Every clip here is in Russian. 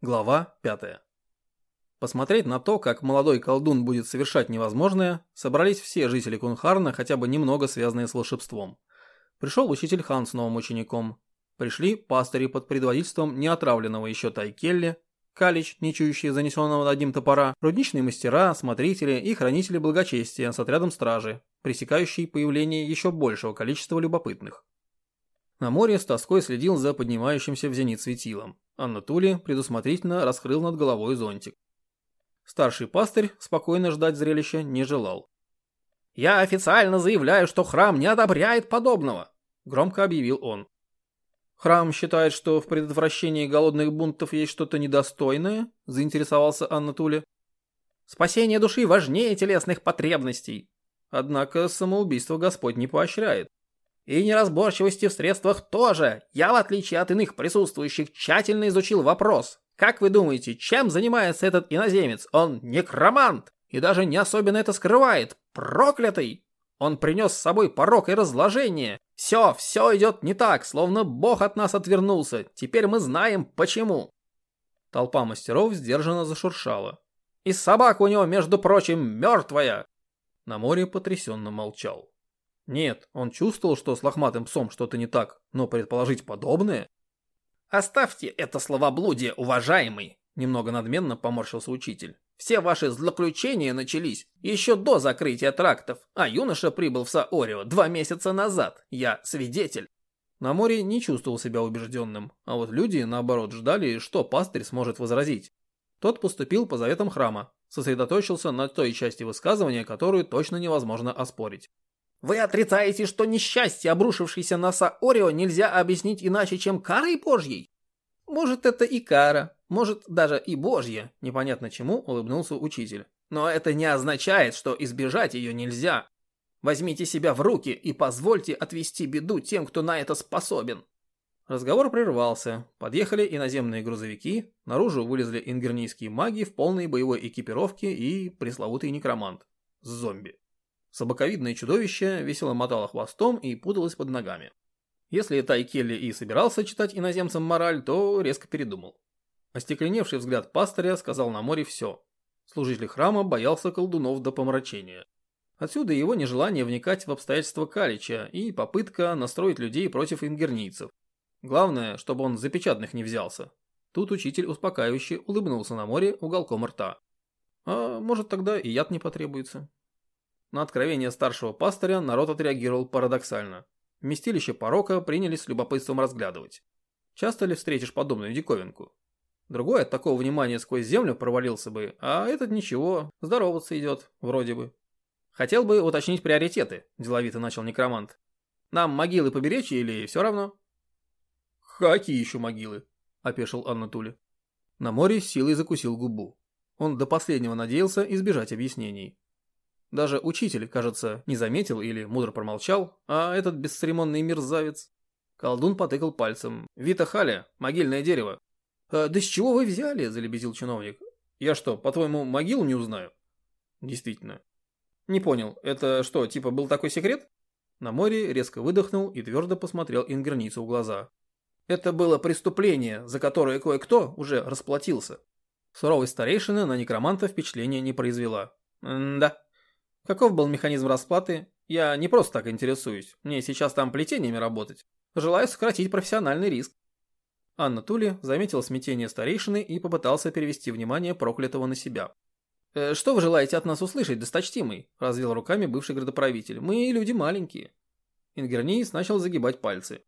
Глава 5. Посмотреть на то, как молодой колдун будет совершать невозможное, собрались все жители Кунхарна, хотя бы немного связанные с волшебством. Пришел учитель Хан с новым учеником. Пришли пастыри под предводительством неотравленного еще Тайкелли, Калич, не чующий занесенного над ним топора, рудничные мастера, смотрители и хранители благочестия с отрядом стражи, пресекающий появление еще большего количества любопытных. На море с тоской следил за поднимающимся в зенит светилом. Анна Тули предусмотрительно раскрыл над головой зонтик. Старший пастырь спокойно ждать зрелища не желал. «Я официально заявляю, что храм не одобряет подобного», — громко объявил он. «Храм считает, что в предотвращении голодных бунтов есть что-то недостойное?» — заинтересовался Анна Тули. «Спасение души важнее телесных потребностей». Однако самоубийство Господь не поощряет. И неразборчивости в средствах тоже. Я, в отличие от иных присутствующих, тщательно изучил вопрос. Как вы думаете, чем занимается этот иноземец? Он некромант. И даже не особенно это скрывает. Проклятый! Он принес с собой порок и разложение. Все, все идет не так, словно Бог от нас отвернулся. Теперь мы знаем, почему. Толпа мастеров сдержанно зашуршала. И собака у него, между прочим, мертвая. На море потрясенно молчал. Нет, он чувствовал, что с лохматым псом что-то не так, но предположить подобное... «Оставьте это словоблудие, уважаемый!» Немного надменно поморщился учитель. «Все ваши злоключения начались еще до закрытия трактов, а юноша прибыл в Саорио два месяца назад. Я свидетель». На море не чувствовал себя убежденным, а вот люди, наоборот, ждали, что пастырь сможет возразить. Тот поступил по заветам храма, сосредоточился на той части высказывания, которую точно невозможно оспорить. Вы отрицаете, что несчастье, обрушившееся на Саорио, нельзя объяснить иначе, чем карой божьей? Может, это и кара, может, даже и божья, непонятно чему улыбнулся учитель. Но это не означает, что избежать ее нельзя. Возьмите себя в руки и позвольте отвести беду тем, кто на это способен. Разговор прервался. Подъехали иноземные грузовики, наружу вылезли ингернийские маги в полной боевой экипировке и пресловутый некромант зомби. Собаковидное чудовище весело мотало хвостом и путалось под ногами. Если Тай Келли и собирался читать иноземцам мораль, то резко передумал. Остекленевший взгляд пастыря сказал на море все. Служитель храма боялся колдунов до помрачения. Отсюда его нежелание вникать в обстоятельства Калича и попытка настроить людей против ингернийцев. Главное, чтобы он за печатных не взялся. Тут учитель успокаивающе улыбнулся на море уголком рта. А может тогда и яд не потребуется. На откровение старшего пастыря народ отреагировал парадоксально. Вместилище порока принялись с любопытством разглядывать. Часто ли встретишь подобную диковинку? Другой от такого внимания сквозь землю провалился бы, а этот ничего, здороваться идет, вроде бы. Хотел бы уточнить приоритеты, деловито начал некромант. Нам могилы поберечь или все равно? Какие еще могилы? Опешил Анна Тули. На море силой закусил губу. Он до последнего надеялся избежать объяснений. Даже учитель, кажется, не заметил или мудро промолчал, а этот бесцеремонный мерзавец. Колдун потыкал пальцем. «Вита Халя, могильное дерево». «А, «Да с чего вы взяли?» – залебезил чиновник. «Я что, по-твоему, могилу не узнаю?» «Действительно». «Не понял, это что, типа был такой секрет?» На море резко выдохнул и твердо посмотрел ингерницу в глаза. «Это было преступление, за которое кое-кто уже расплатился». Суровость старейшины на некроманта впечатления не произвела. «Да», Каков был механизм расплаты? Я не просто так интересуюсь. Мне сейчас там плетениями работать. Желаю сократить профессиональный риск. Анна Тули заметила смятение старейшины и попытался перевести внимание проклятого на себя. «Э, «Что вы желаете от нас услышать, досточтимый?» – развел руками бывший градоправитель. «Мы люди маленькие». Ингерниис начал загибать пальцы.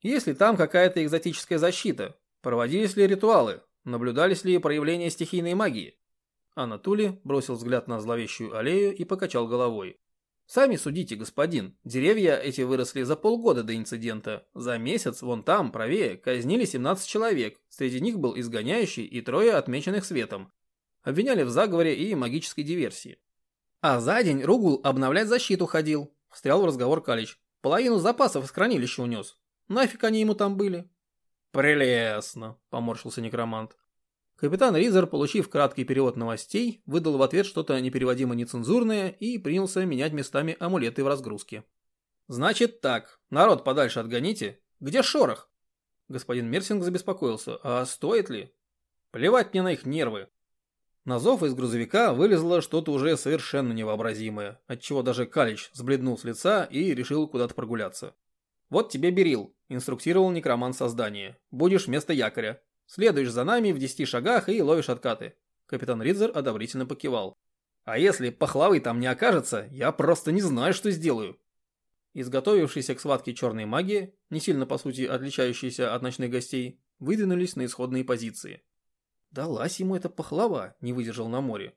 «Есть ли там какая-то экзотическая защита? Проводились ли ритуалы? Наблюдались ли проявления стихийной магии? Анатолий бросил взгляд на зловещую аллею и покачал головой. «Сами судите, господин. Деревья эти выросли за полгода до инцидента. За месяц, вон там, правее, казнили 17 человек. Среди них был изгоняющий и трое отмеченных светом. Обвиняли в заговоре и магической диверсии. А за день Ругул обновлять защиту ходил. Встрял в разговор Калич. Половину запасов из хранилища унес. Нафиг они ему там были? Прелестно, поморщился некромант. Капитан Ризер, получив краткий перевод новостей, выдал в ответ что-то непереводимо нецензурное и принялся менять местами амулеты в разгрузке. «Значит так, народ подальше отгоните. Где шорох?» Господин Мерсинг забеспокоился. «А стоит ли?» Плевать мне на их нервы. На зов из грузовика вылезло что-то уже совершенно невообразимое, отчего даже Калич сбледнул с лица и решил куда-то прогуляться. «Вот тебе берил», – инструктировал некромант создания. «Будешь вместо якоря. Следуешь за нами в десяти шагах и ловишь откаты». Капитан Ридзер одобрительно покивал. «А если пахлавы там не окажется, я просто не знаю, что сделаю». Изготовившиеся к схватке черные маги, не сильно по сути отличающиеся от ночных гостей, выдвинулись на исходные позиции. Далась ему эта пахлава, не выдержал на море.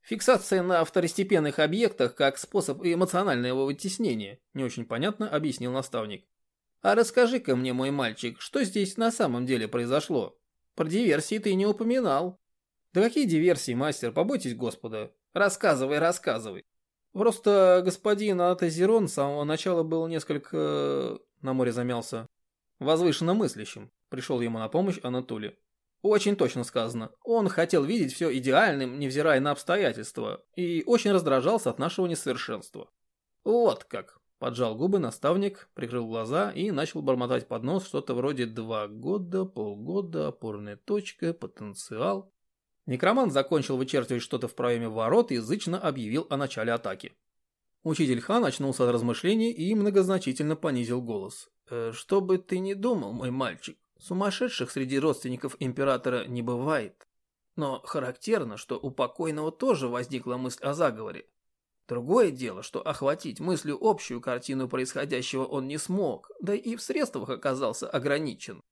Фиксация на второстепенных объектах как способ эмоционального вытеснения, не очень понятно объяснил наставник. А расскажи-ка мне, мой мальчик, что здесь на самом деле произошло? Про диверсии ты не упоминал. Да какие диверсии, мастер, побойтесь Господа. Рассказывай, рассказывай. Просто господин Атазерон с самого начала был несколько... На море замялся. Возвышенно мыслящим. Пришел ему на помощь Анатолий. Очень точно сказано. Он хотел видеть все идеальным, невзирая на обстоятельства, и очень раздражался от нашего несовершенства. Вот как. Поджал губы наставник, прикрыл глаза и начал бормотать под нос что-то вроде «два года», «полгода», «опорная точка», «потенциал». Некромант закончил вычерчивать что-то в проеме ворот и язычно объявил о начале атаки. Учитель Хан очнулся от размышлений и многозначительно понизил голос. «Э, «Что бы ты ни думал, мой мальчик, Сумасшедших среди родственников императора не бывает. Но характерно, что у покойного тоже возникла мысль о заговоре. Другое дело, что охватить мыслью общую картину происходящего он не смог, да и в средствах оказался ограничен.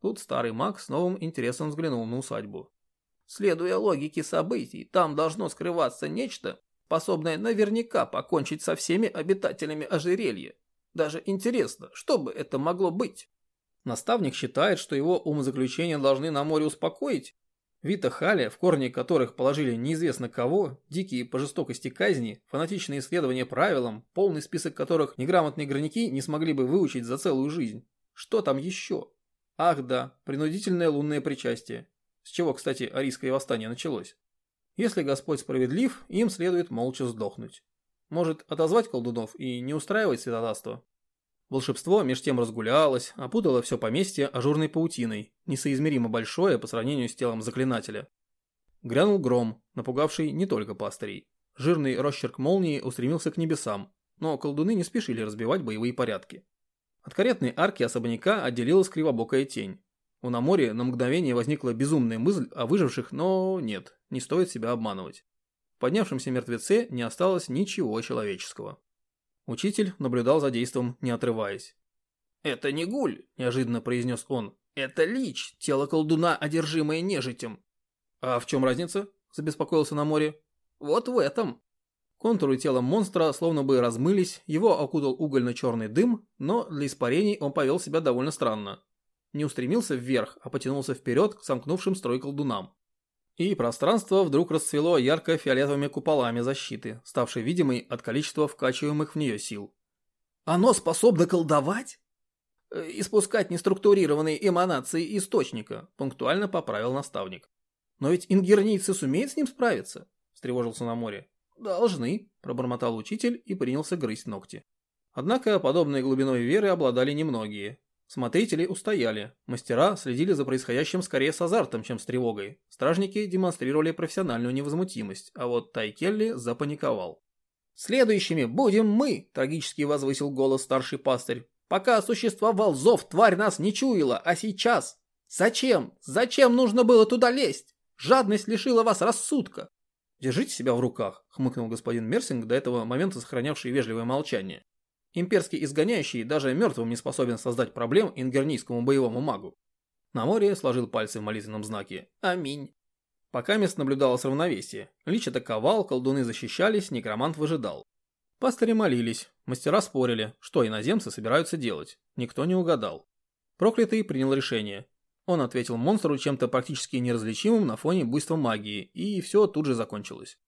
Тут старый маг с новым интересом взглянул на усадьбу. Следуя логике событий, там должно скрываться нечто, способное наверняка покончить со всеми обитателями ожерелья. Даже интересно, что бы это могло быть? Наставник считает, что его умозаключения должны на море успокоить. Вита Хали, в корне которых положили неизвестно кого, дикие по жестокости казни, фанатичные исследования правилам, полный список которых неграмотные горняки не смогли бы выучить за целую жизнь. Что там еще? Ах да, принудительное лунное причастие. С чего, кстати, арийское восстание началось. Если Господь справедлив, им следует молча сдохнуть. Может, отозвать колдунов и не устраивать святотатство? Волшебство меж тем разгулялось, опутало все поместье ажурной паутиной, несоизмеримо большое по сравнению с телом заклинателя. Грянул гром, напугавший не только пастырей. Жирный росчерк молнии устремился к небесам, но колдуны не спешили разбивать боевые порядки. От каретной арки особняка отделилась кривобокая тень. У Наморе на мгновение возникла безумная мысль о выживших, но нет, не стоит себя обманывать. В поднявшемся мертвеце не осталось ничего человеческого. Учитель наблюдал за действом, не отрываясь. «Это не гуль», – неожиданно произнес он. «Это лич, тело колдуна, одержимое нежитем». «А в чем разница?» – забеспокоился на море. «Вот в этом». Контуры тела монстра словно бы размылись, его окутал угольно-черный дым, но для испарений он повел себя довольно странно. Не устремился вверх, а потянулся вперед к сомкнувшим строй колдунам. И пространство вдруг расцвело ярко-фиолетовыми куполами защиты, ставшей видимой от количества вкачиваемых в нее сил. «Оно способно колдовать?» «Э, «Испускать неструктурированные эманации источника», – пунктуально поправил наставник. «Но ведь ингернийцы сумеют с ним справиться?» – встревожился на море. «Должны», – пробормотал учитель и принялся грызть ногти. Однако подобной глубиной веры обладали немногие, Смотрители устояли, мастера следили за происходящим скорее с азартом, чем с тревогой. Стражники демонстрировали профессиональную невозмутимость, а вот Тайкелли запаниковал. «Следующими будем мы!» – трагически возвысил голос старший пастырь. «Пока существовал зов, тварь нас не чуяла, а сейчас? Зачем? Зачем нужно было туда лезть? Жадность лишила вас рассудка!» «Держите себя в руках», – хмыкнул господин Мерсинг, до этого момента сохранявший вежливое молчание. Имперский изгоняющий даже мертвым не способен создать проблем ингернийскому боевому магу. На море сложил пальцы в молитвенном знаке «Аминь». Пока мест наблюдалось равновесие. Лич атаковал, колдуны защищались, некромант выжидал. Пастыри молились, мастера спорили, что иноземцы собираются делать. Никто не угадал. Проклятый принял решение. Он ответил монстру чем-то практически неразличимым на фоне буйства магии, и все тут же закончилось.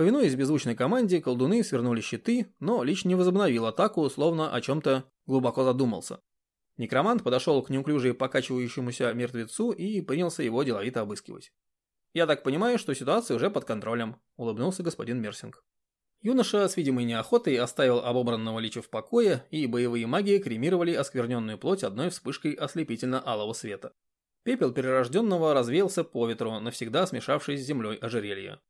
Повинуясь беззвучной команде, колдуны свернули щиты, но Лич не возобновил атаку, словно о чем-то глубоко задумался. Некромант подошел к неуклюже покачивающемуся мертвецу и принялся его деловито обыскивать. «Я так понимаю, что ситуация уже под контролем», – улыбнулся господин Мерсинг. Юноша с видимой неохотой оставил обобранного лича в покое, и боевые маги кремировали оскверненную плоть одной вспышкой ослепительно-алого света. Пепел перерожденного развеялся по ветру, навсегда смешавшись с землей ожерелья.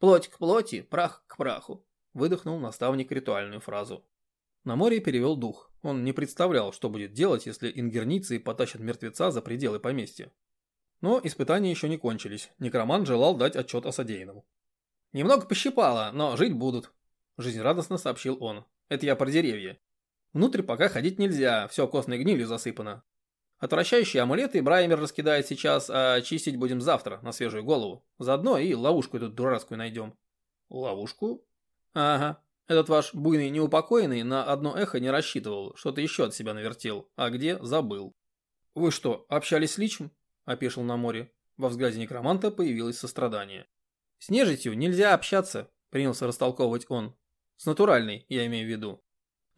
«Плоть к плоти, прах к праху», — выдохнул наставник ритуальную фразу. На море перевел дух. Он не представлял, что будет делать, если ингерницы потащат мертвеца за пределы поместья. Но испытания еще не кончились. Некроман желал дать отчет о содеянном. «Немного пощипало, но жить будут», – жизнерадостно сообщил он. «Это я про деревья. Внутрь пока ходить нельзя, все костной гнилью засыпано. Отвращающие амулеты Браймер раскидает сейчас, а чистить будем завтра, на свежую голову. Заодно и ловушку эту дурацкую найдем». «Ловушку?» «Ага. Этот ваш буйный неупокоенный на одно эхо не рассчитывал, что-то еще от себя навертел, а где – забыл». «Вы что, общались с Личем?» – опешил на море. Во взгляде некроманта появилось сострадание. «С нежитью нельзя общаться», – принялся растолковывать он. «С натуральной, я имею в виду.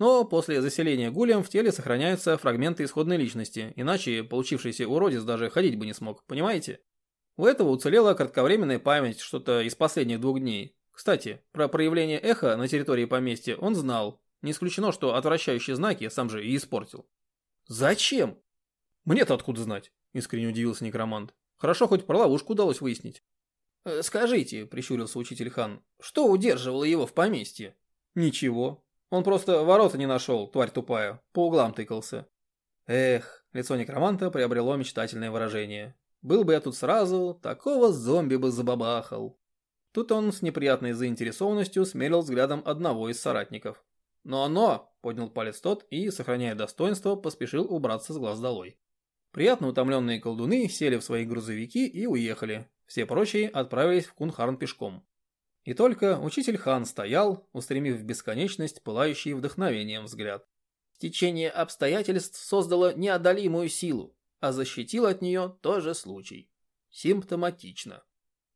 Но после заселения гулем в теле сохраняются фрагменты исходной личности, иначе получившийся уродец даже ходить бы не смог, понимаете? У этого уцелела кратковременная память, что-то из последних двух дней. Кстати, про проявление эха на территории поместья он знал. Не исключено, что отвращающие знаки сам же и испортил. «Зачем?» «Мне-то откуда знать?» – искренне удивился некромант. «Хорошо, хоть про ловушку удалось выяснить». «Э, «Скажите», – прищурился учитель хан, – «что удерживало его в поместье?» «Ничего. Он просто ворота не нашел, тварь тупая, по углам тыкался. Эх, лицо некроманта приобрело мечтательное выражение. Был бы я тут сразу, такого зомби бы забабахал. Тут он с неприятной заинтересованностью смерил взглядом одного из соратников. «Но-но!» – поднял палец тот и, сохраняя достоинство, поспешил убраться с глаз долой. Приятно утомленные колдуны сели в свои грузовики и уехали. Все прочие отправились в Кунхарн пешком. И только учитель Хан стоял, устремив в бесконечность пылающий вдохновением взгляд. Течение обстоятельств создало неодолимую силу, а защитил от нее тоже случай. Симптоматично.